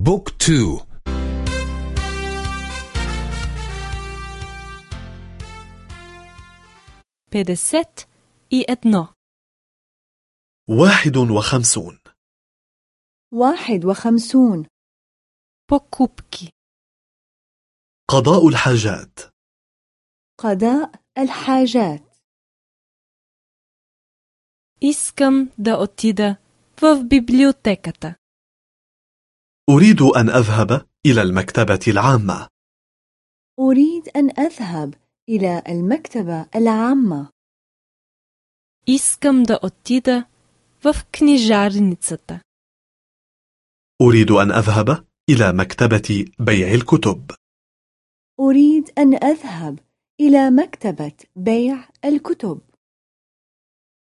بوك تو 50 и едно. واحد وخمسون واحد وخمسون Покупки. قضاء الحاجات قضاء الحاجات Искам да отида в библиотеката. أريد أن أذهب إلى المكتبة العامة أريد أن أذهب إلى المكتبة العامة Искам да отида в книжарницата. أريد أن أذهب إلى مكتبة بيع الكتب أريد أن أذهب إلى مكتبة بيع الكتب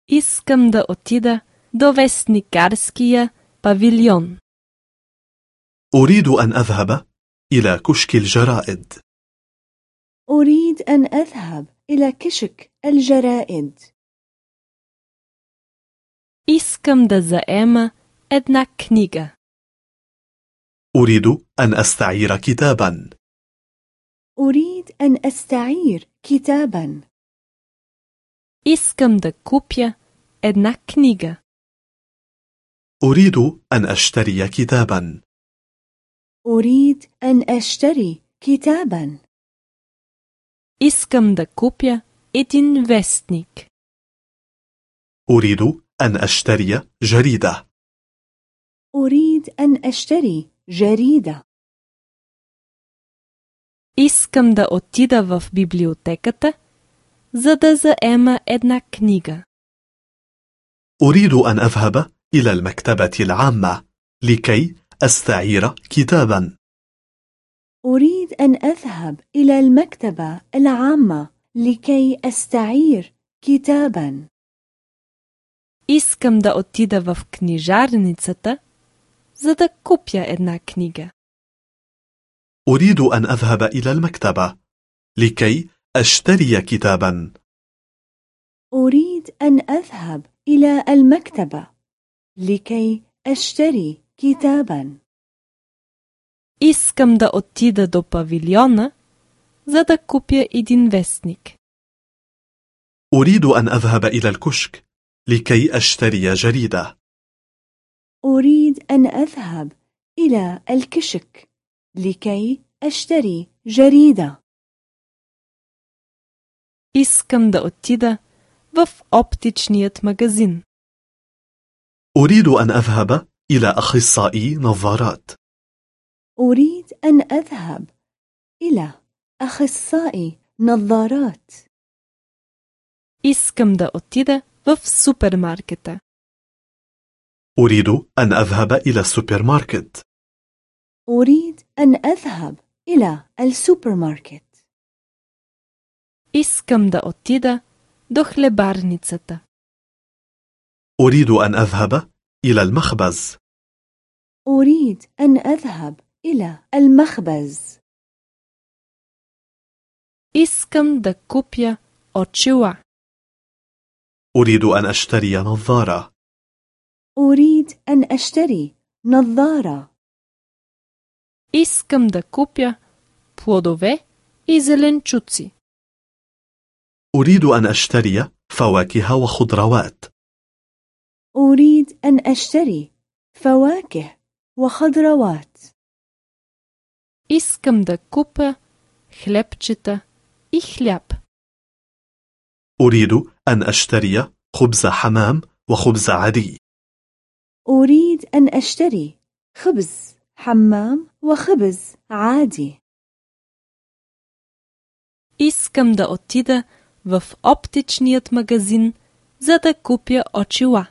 Искам да отида до вестникарския павилион. أريد أن أذهب إلى كشك الجرائد أريد أن أذهب إلى كشك الجرائد Искам да заема една книга. أريد أن أستعير كتابا أريد أن أستعير كتابا Искам да купя една книга. أريد أن أشتري كتابا أريد أن أشتري كتابا Искам да купя един вестник. أريد أن أشتري جريدة أريد أن أشتري جريدة Искам да отида в библиотеката, за да заема една книга. أريد أن أذهب إلى المكتبة العامة لكي أستعير كتابا أريد أن أذهب إلى المكتبة العامة لكي أستعير كتابا Искам да отида в книжарницата, за да купя една книга. أريد أن أذهب إلى المكتبة لكي أشتري كتابا أريد أن أذهب إلى المكتبة لكي أشتري كتابا Искам да отида до павилиона, за да купя един вестник. أريد أن أذهب إلى الكشك لكي أشتري جريدة أريد أن أذهب إلى الكشك لكي أشتري جريدة Искам да отида в оптичният магазин. أريد أن أذهب إلى أخصائي نظارات أريد أن أذهب إلى أخصائي نظارات Искам да отида в супермаркета. أريد أن أذهب إلى السوبر ماركت أريد أن أذهب إلى السوبر ماركت Искам да отида до хлебарницата. أريد أن أذهب إلى المخبز أريد أن أذهب إلى المخبز Искам да купя очила. أريد أن أشتري نظارة أريد أن أشتري نظارة Искам да купя плодове и зеленчуци. أريد أن أشتري فواكه وخضروات أريد أن أشتري فواكه وخضروات Искам да купя хлебчета и хляб. أريد أن أشتري خبز حمام وخبز عادي أريد أن أشتري خبز حمام وخبز عادي Искам да отида в оптичният магазин, за да купя очила.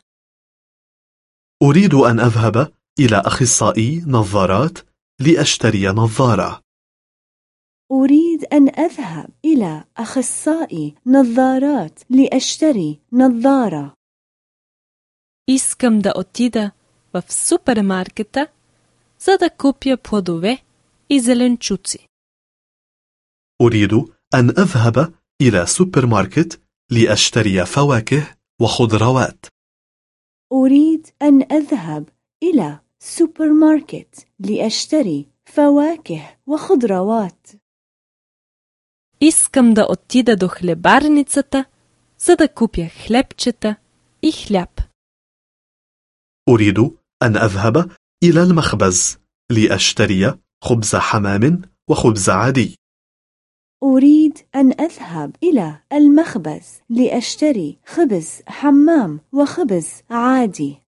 أريد أن أذهب إلى أخصائي نظارات لأشتري نظارة أريد أن أذهب إلى أخصائي نظارات لأشتري نظارة Искам да отида в супермаркета, за да купя плодове и зеленчуци. أريد أن أذهب إلى سوبر ماركت لأشتري فواكه وخضروات أريد أن أذهب إلى سوبر ماركت لأشتري فواكه وخضروات Искам да отида до хлебарницата, за да купя хлебчета и хляб. أريد أن أذهب إلى المخبز لأشتري خبز حمام وخبز عادي أريد أن أذهب إلى المخبز لأشتري خبز حمام وخبز عادي.